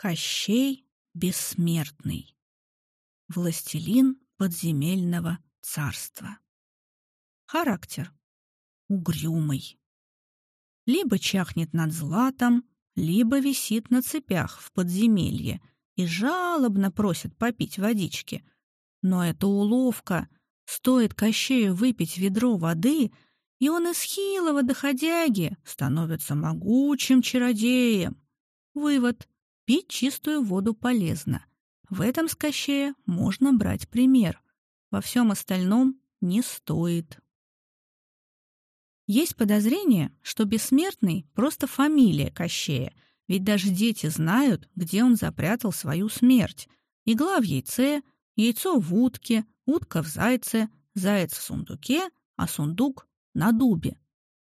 Кощей бессмертный. Властелин подземельного царства. Характер. Угрюмый. Либо чахнет над златом, либо висит на цепях в подземелье и жалобно просит попить водички. Но это уловка. Стоит Кощею выпить ведро воды, и он из хилого доходяги становится могучим чародеем. Вывод. Пить чистую воду полезно. В этом с Кощея можно брать пример. Во всем остальном не стоит. Есть подозрение, что бессмертный — просто фамилия Кощея, ведь даже дети знают, где он запрятал свою смерть. Игла в яйце, яйцо в утке, утка в зайце, заяц в сундуке, а сундук — на дубе.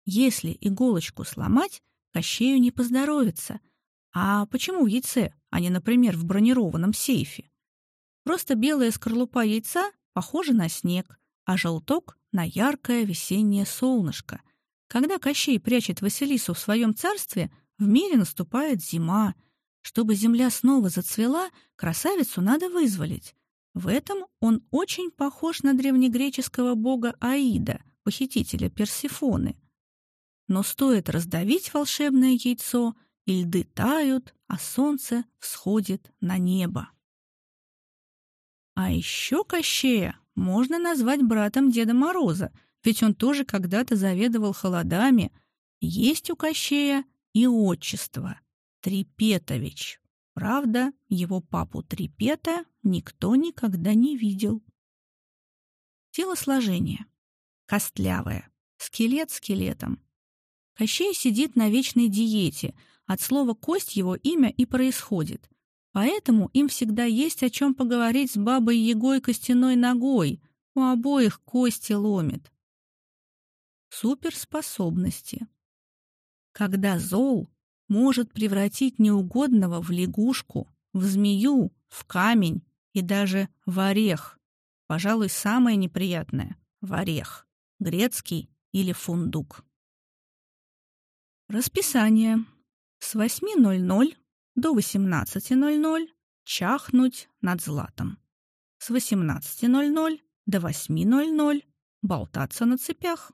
Если иголочку сломать, Кощею не поздоровится. А почему в яйце, а не, например, в бронированном сейфе? Просто белая скорлупа яйца похожа на снег, а желток — на яркое весеннее солнышко. Когда Кощей прячет Василису в своем царстве, в мире наступает зима. Чтобы земля снова зацвела, красавицу надо вызволить. В этом он очень похож на древнегреческого бога Аида, похитителя Персифоны. Но стоит раздавить волшебное яйцо, и льды тают, а солнце всходит на небо. А еще Кощея можно назвать братом Деда Мороза, ведь он тоже когда-то заведовал холодами. Есть у Кощея и отчество — Трипетович. Правда, его папу Трипета никто никогда не видел. Телосложение. Костлявое. Скелет скелетом. Кощей сидит на вечной диете. От слова «кость» его имя и происходит. Поэтому им всегда есть о чем поговорить с бабой Егой костяной ногой. У обоих кости ломит. Суперспособности. Когда зол может превратить неугодного в лягушку, в змею, в камень и даже в орех. Пожалуй, самое неприятное — в орех. Грецкий или фундук. Расписание. С 8.00 до 18.00 чахнуть над златом. С 18.00 до 8.00 болтаться на цепях.